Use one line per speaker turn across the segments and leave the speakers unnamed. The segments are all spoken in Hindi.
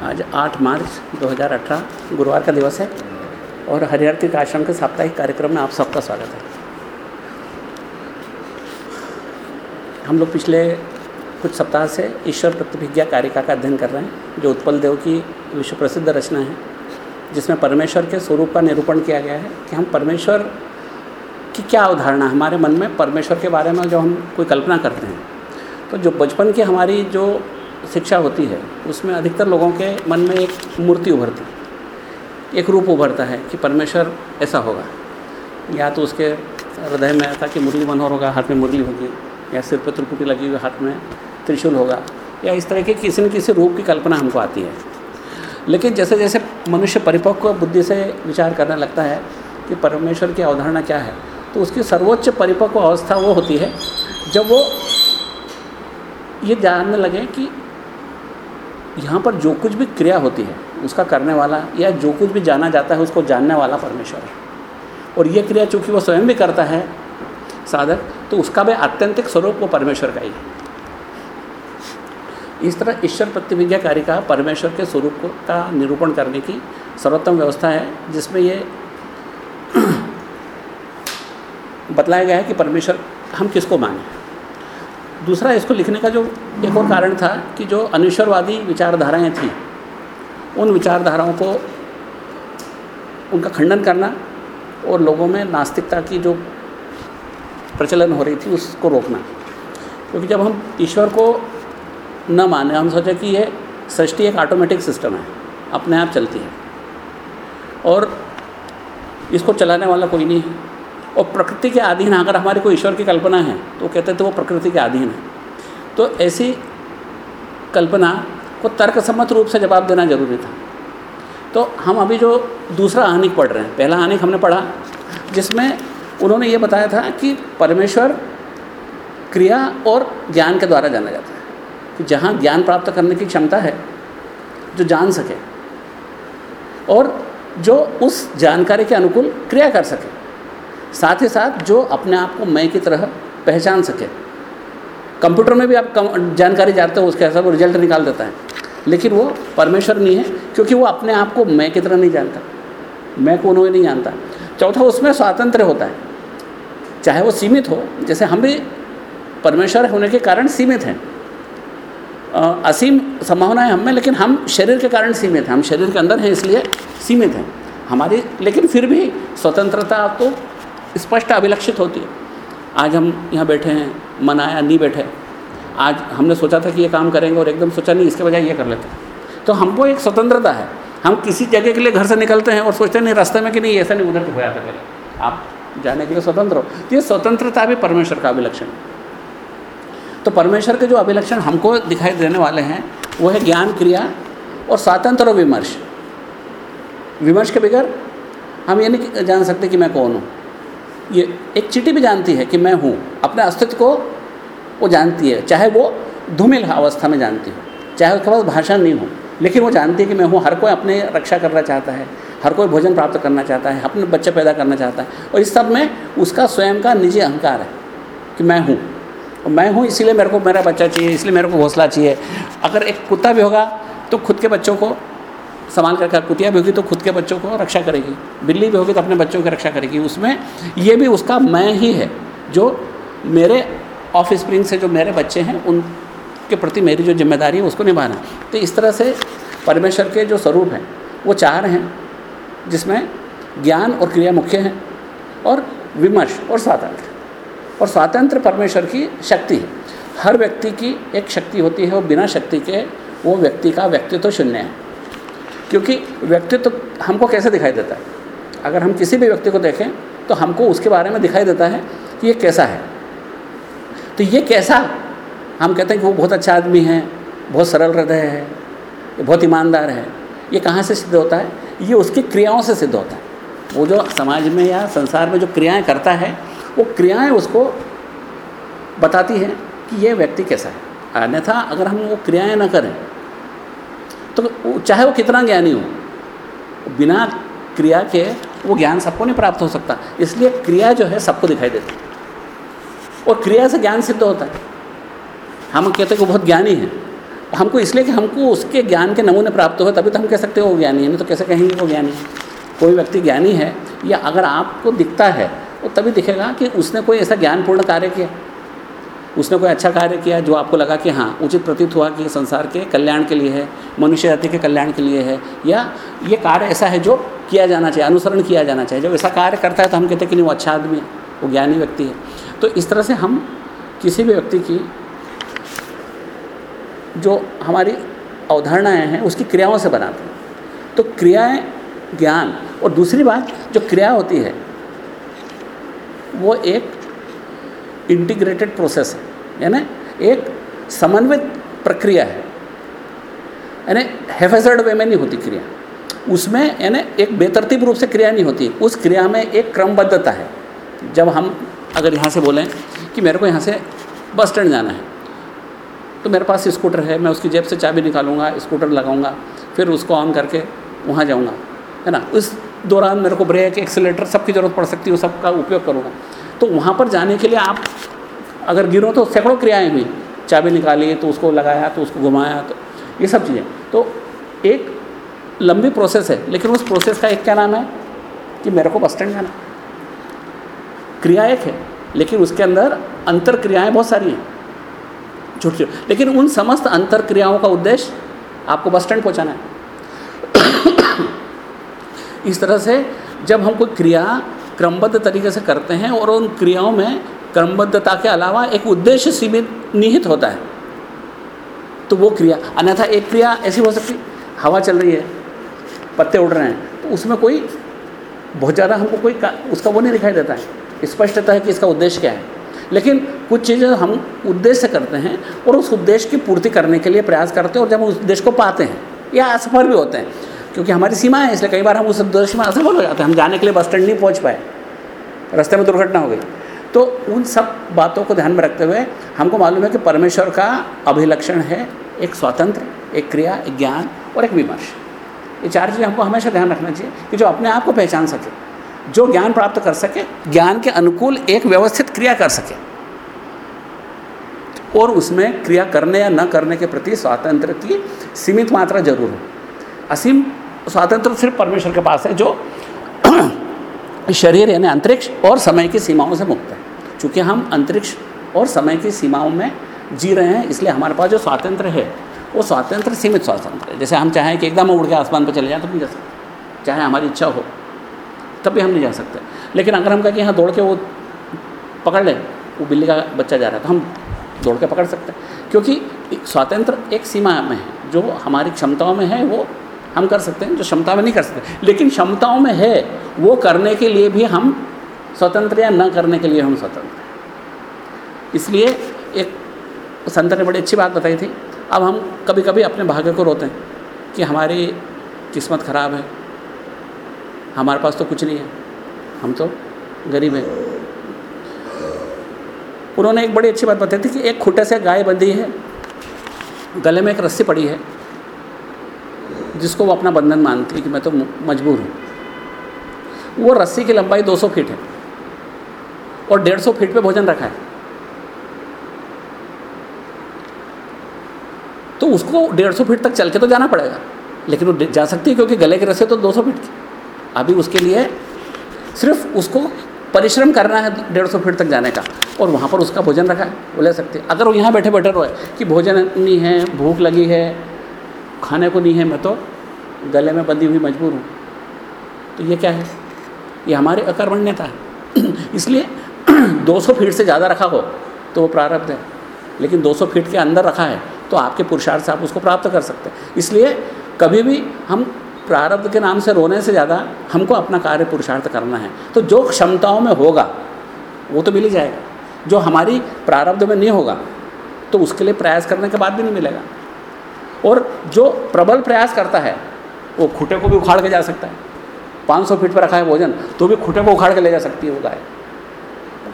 आज 8 मार्च 2018 गुरुवार का दिवस है और हरिहर आश्रम के साप्ताहिक कार्यक्रम में आप सबका स्वागत है। हम लोग पिछले कुछ सप्ताह से ईश्वर प्रतिभिज्ञा कारिका का अध्ययन कर रहे हैं, जो उत्पल देव की विश्व प्रसिद्ध रचना है, जिसमें परमेश्वर के स्वरूप का निरूपण किया गया है कि हम परमेश्वर की क्या अवधारणा हमारे मन में परमेश्वर के बारे में जो हम कोई कल्पना करते हैं तो जो बचपन की हमारी जो शिक्षा होती है, उसमें अधिकतर लोगों के मन में एक मूर्ति उभरती एक रूप उभरता है कि परमेश्वर ऐसा होगा। या तो उसके हृदय में ऐसा कि मुरली मनोहर होगा, हाथ में मुरली होगी, या सिर पर त्रिपुटी लगी हुई, हाथ में त्रिशूल होगा, या इस तरह के किसी न किसी रूप की कल्पना हमको आती है। लेकिन जैसे जैसे मनुष्य परिपक्व बुद्धि से विचार करने लगता है कि परमेश्वर की अवधारणा क्या है तो उसकी सर्वोच्च परिपक्व अवस्था वो होती है जब वो ये जानने लगे कि यहाँ पर जो कुछ भी क्रिया होती है, उसका करने वाला या जो कुछ भी जाना जाता है, उसको जानने वाला परमेश्वर है। और ये क्रिया चूँकि वो स्वयं भी करता है साधक तो उसका भी आत्यंतिक स्वरूप वो परमेश्वर का ही है। इस तरह ईश्वर प्रतिविज्ञा का परमेश्वर के स्वरूप का निरूपण करने की सर्वोत्तम व्यवस्था है, जिसमें ये बतलाया गया है कि परमेश्वर हम किसको माने। दूसरा इसको लिखने का जो एक और कारण था कि जो अनिश्वरवादी विचारधाराएँ थी, उन विचारधाराओं को उनका खंडन करना और लोगों में नास्तिकता की जो प्रचलन हो रही थी उसको रोकना। क्योंकि जब हम ईश्वर को न माने, हम सोचे कि ये सृष्टि एक ऑटोमेटिक सिस्टम है, अपने आप चलती है और इसको चलाने वाला कोई नहीं है। और प्रकृति के अधीन अगर हमारी कोई ईश्वर की कल्पना है तो कहते थे वो प्रकृति के अधीन है। तो ऐसी कल्पना को तर्कसम्मत रूप से जवाब देना ज़रूरी था। तो हम अभी जो दूसरा आनिक पढ़ रहे हैं, पहला आनिक हमने पढ़ा, जिसमें उन्होंने ये बताया था कि परमेश्वर क्रिया और ज्ञान के द्वारा जाना जाता है। कि जहाँ ज्ञान प्राप्त करने की क्षमता है, जो जान सके, और जो उस जानकारी के अनुकूल क्रिया कर सके। साथ ही साथ जो अपने आप को मैं की तरह पहचान सके। कंप्यूटर में भी आप जानकारी जानते हो, उसके हिसाब से रिज़ल्ट निकाल देता है। लेकिन वो परमेश्वर नहीं है, क्योंकि वो अपने आप को मैं की तरह नहीं जानता। मैं को उन्होंने नहीं जानता। चौथा, उसमें स्वातंत्र होता है। चाहे वो सीमित हो, जैसे हम भी परमेश्वर होने के कारण सीमित हैं। असीम संभावनाएँ हम में, लेकिन हम शरीर के कारण सीमित हैं। हम शरीर के अंदर हैं, इसलिए सीमित हैं। हमारी, लेकिन फिर भी स्वतंत्रता तो स्पष्ट अभिलक्षित होती है। आज हम यहाँ बैठे हैं, मन आया नहीं बैठे। आज हमने सोचा था कि ये काम करेंगे और एकदम सोचा नहीं, इसके बजाय ये कर लेते हैं। तो हमको एक स्वतंत्रता है। हम किसी जगह के लिए घर से निकलते हैं और सोचते नहीं, रास्ते में कि नहीं, ऐसा नहीं, उधर तो होया था पहले आप जाने के लिए स्वतंत्र हो। तो ये स्वतंत्रता भी परमेश्वर का अभिलक्षण तो परमेश्वर के जो अभिलक्षण हमको दिखाई देने वाले हैं, वो है ज्ञान, क्रिया और स्वातंत्र विमर्श। विमर्श के बगैर हम ये नहीं जान सकते कि मैं कौन हूँ। ये एक चीटी भी जानती है कि मैं हूँ, अपने अस्तित्व को वो जानती है, चाहे वो धूमिल अवस्था में जानती हो, चाहे उसके पास भाषा नहीं हो, लेकिन वो जानती है कि मैं हूँ, हर कोई अपने रक्षा करना चाहता है, हर कोई भोजन प्राप्त करना चाहता है, अपने बच्चे पैदा करना चाहता है, और इस सब में उसका स्वयं का निजी अहंकार है कि मैं हूँ मैं हूँ, इसीलिए मेरे को मेरा बच्चा चाहिए, इसलिए मेरे को घोंसला चाहिए। अगर एक कुत्ता भी होगा तो खुद के बच्चों को संभाल कर कुतिया भी होगी तो खुद के बच्चों को रक्षा करेगी। बिल्ली भी होगी तो अपने बच्चों की रक्षा करेगी। उसमें ये भी उसका मैं ही है। जो मेरे ऑफ़ स्प्रिंग से जो मेरे बच्चे हैं, उनके प्रति मेरी जो ज़िम्मेदारी है, उसको निभाना तो इस तरह से परमेश्वर के जो स्वरूप हैं, वो चार हैं, जिसमें ज्ञान और क्रिया मुख्य हैं और विमर्श और स्वातंत्र। और स्वातंत्र परमेश्वर की शक्ति है। हर व्यक्ति की एक शक्ति होती है और बिना शक्ति के वो व्यक्ति का व्यक्तित्व शून्य है। क्योंकि व्यक्तित्व तो हमको कैसे दिखाई देता है? अगर हम किसी भी व्यक्ति को देखें तो हमको उसके बारे में दिखाई देता है कि ये कैसा है। तो ये कैसा, हम कहते हैं कि वो बहुत अच्छा आदमी है, बहुत सरल हृदय है बहुत ईमानदार है, ये कहाँ से सिद्ध होता है? ये उसकी क्रियाओं से सिद्ध होता है। वो जो समाज में या संसार में जो क्रियाएँ करता है, वो क्रियाएँ उसको बताती हैं कि ये व्यक्ति कैसा है। अन्यथा अगर हम वो क्रियाएँ ना करें तो चाहे वो कितना ज्ञानी हो, बिना क्रिया के वो ज्ञान सबको नहीं प्राप्त हो सकता। इसलिए क्रिया जो है सबको दिखाई देती और क्रिया से ज्ञान सिद्ध होता है। हम कहते हैं कि बहुत ज्ञानी है। हमको इसलिए कि हमको उसके ज्ञान के नमूने प्राप्त हो तभी तो हम कह सकते हो वो ज्ञानी है। नहीं तो कैसे कहेंगे वो ज्ञानी? कोई व्यक्ति ज्ञानी है या अगर आपको दिखता है तो तभी दिखेगा कि उसने कोई ऐसा ज्ञानपूर्ण कार्य किया। उसने कोई अच्छा कार्य किया जो आपको लगा कि हाँ उचित प्रतीत हुआ कि संसार के कल्याण के लिए है, मनुष्य जाति के कल्याण के लिए है, या ये कार्य ऐसा है जो किया जाना चाहिए, अनुसरण किया जाना चाहिए। जब ऐसा कार्य करता है तो हम कहते हैं कि नहीं, वो अच्छा आदमी है, वो ज्ञानी व्यक्ति है। तो इस तरह से हम किसी भी व्यक्ति की जो हमारी अवधारणाएँ हैं, उसकी क्रियाओं से बनाते हैं। तो क्रियाएँ ज्ञान और दूसरी बात, जो क्रिया होती है, वो एक इंटीग्रेटेड प्रोसेस है। यानी एक समन्वित प्रक्रिया है। यानी हेफेजर्ड वे में नहीं होती क्रिया। उसमें यानी एक बेतरतीब रूप से क्रिया नहीं होती। उस क्रिया में एक क्रमबद्धता है। जब हम अगर यहाँ से बोलें कि मेरे को यहाँ से बस स्टैंड जाना है तो मेरे पास स्कूटर है, मैं उसकी जेब से चाबी निकालूँगा, स्कूटर लगाऊँगा, फिर उसको ऑन करके वहाँ जाऊँगा। है ना? उस दौरान मेरे को ब्रेक एक्सीटर सबकी ज़रूरत पड़ सकती है सबका उपयोग करूँगा। तो वहाँ पर जाने के लिए आप अगर गिरो तो सैकड़ों क्रियाएँ हुई। चाबी निकाली तो उसको लगाया तो उसको घुमाया तो ये सब चीज़ें। तो एक लंबी प्रोसेस है, लेकिन उस प्रोसेस का एक क्या नाम है कि मेरे को बस स्टैंड जाना। क्रिया एक है, लेकिन उसके अंदर अंतर क्रियाएँ बहुत सारी हैं। छोटी छोटी। लेकिन उन समस्त अंतर क्रियाओं का उद्देश्य आपको बस स्टैंड पहुँचाना है। इस तरह से जब हम कोई क्रिया क्रमबद्ध तरीके से करते हैं और उन क्रियाओं में क्रमबद्धता के अलावा एक उद्देश्य सीमित निहित होता है। तो वो क्रिया, अन्यथा एक क्रिया ऐसी हो सकती, हवा चल रही है, पत्ते उड़ रहे हैं तो उसमें कोई, बहुत ज़्यादा हमको कोई उसका वो नहीं दिखाई देता है। स्पष्टता है कि इसका उद्देश्य क्या है। लेकिन कुछ चीज़ें हम उद्देश्य करते हैं और उस उद्देश्य की पूर्ति करने के लिए प्रयास करते हैं और जब उस उद्देश्य को पाते हैं, या असफल भी होते हैं क्योंकि हमारी सीमा है, इसलिए कई बार हम उस उद्देश्य में असफल हो जाते हैं। हम जाने के लिए बस स्टैंड नहीं पहुँच पाए। रास्ते में दुर्घटना हो गई। तो उन सब बातों को ध्यान में रखते हुए हमको मालूम है कि परमेश्वर का अभिलक्षण है एक स्वतंत्र, एक क्रिया, एक ज्ञान और एक विमर्श। ये चार चीज़ें हमको हमेशा ध्यान रखना चाहिए कि जो अपने आप को पहचान सके, जो ज्ञान प्राप्त कर सके, ज्ञान के अनुकूल एक व्यवस्थित क्रिया कर सके। और उसमें क्रिया करने या न करने के प्रति स्वातंत्र की सीमित मात्रा ज़रूर हो। असीम स्वातंत्र सिर्फ़ परमेश्वर के पास है, जो शरीर यानी अंतरिक्ष और समय की सीमाओं से मुक्त है। चूँकि हम अंतरिक्ष और समय की सीमाओं में जी रहे हैं, इसलिए हमारे पास जो स्वातंत्र है, वो स्वातंत्र सीमित स्वातंत्र है। जैसे हम चाहें कि एकदम उड़ के आसमान पर चले जाएँ तो नहीं जा सकते। चाहे हमारी इच्छा हो, तब भी हम नहीं जा सकते। लेकिन अगर हम कहें कि यहाँ दौड़ के वो पकड़ लें, वो बिल्ली का बच्चा जा रहा है तो हम दौड़ के पकड़ सकते हैं। क्योंकि स्वातंत्र एक सीमा में है, जो हमारी क्षमताओं में है, वो हम कर सकते हैं, जो क्षमता में नहीं कर सकते। लेकिन क्षमताओं में है, वो करने के लिए भी हम स्वतंत्र या न करने के लिए हम स्वतंत्र हैं। इसलिए एक संत ने बड़ी अच्छी बात बताई थी। अब हम कभी कभी अपने भाग्य को रोते हैं कि हमारी किस्मत ख़राब है। हमारे पास तो कुछ नहीं है। हम तो गरीब हैं। उन्होंने एक बड़ी अच्छी बात बताई थी कि एक खुटे से गाय बंधी है, गले में एक रस्सी पड़ी है। जिसको वो अपना बंधन मानती है कि मैं तो मजबूर हूँ। वो रस्सी की लंबाई 200 फीट है और 150 फीट पे भोजन रखा है। तो उसको 150 फीट तक चल के तो जाना पड़ेगा, लेकिन वो जा सकती है क्योंकि गले के रस्से तो 200 फीट की। अभी उसके लिए सिर्फ़ उसको परिश्रम करना है डेढ़ सौ फीट तक जाने का और वहाँ पर उसका भोजन रखा है, वो ले सकते अगर वो यहाँ बैठे बैठे रोए कि भोजन नहीं है, भूख लगी है खाने को नहीं है, मैं तो गले में बंधी हुई मजबूर हूँ। तो ये क्या है? ये हमारी अकर्मण्यता है। इसलिए 200 फीट से ज़्यादा रखा हो तो वो प्रारब्ध है, लेकिन 200 फीट के अंदर रखा है तो आपके पुरुषार्थ से आप उसको प्राप्त कर सकते हैं। इसलिए कभी भी हम प्रारब्ध के नाम से रोने से ज़्यादा हमको अपना कार्य पुरुषार्थ करना है। तो जो क्षमताओं में होगा, वो तो मिल ही जाएगा। जो हमारी प्रारब्ध में नहीं होगा तो उसके लिए प्रयास करने के बाद भी नहीं मिलेगा। और जो प्रबल प्रयास करता है, वो खूटे को भी उखाड़ के जा सकता है। 500 फीट पर रखा है भोजन तो भी खूटे को उखाड़ के ले जा सकती है वो गाय।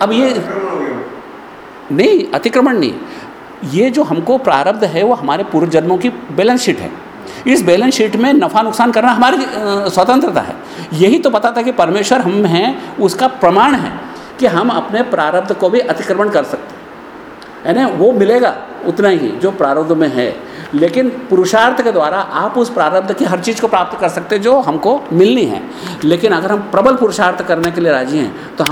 अब ये नहीं, अतिक्रमण नहीं। ये जो हमको प्रारब्ध है, वो हमारे पूर्व जन्मों की बैलेंस शीट है। इस बैलेंस शीट में नफ़ा नुकसान करना हमारी स्वतंत्रता है। यही तो पता था कि परमेश्वर हम हैं, उसका प्रमाण है कि हम अपने प्रारब्ध को भी अतिक्रमण कर सकते हैं। यानी वो मिलेगा उतना ही जो प्रारब्ध में है। लेकिन पुरुषार्थ के द्वारा आप उस प्रारब्ध की हर चीज़ को प्राप्त कर सकते हैं जो हमको मिलनी है। लेकिन अगर हम प्रबल पुरुषार्थ करने के लिए राज़ी हैं तो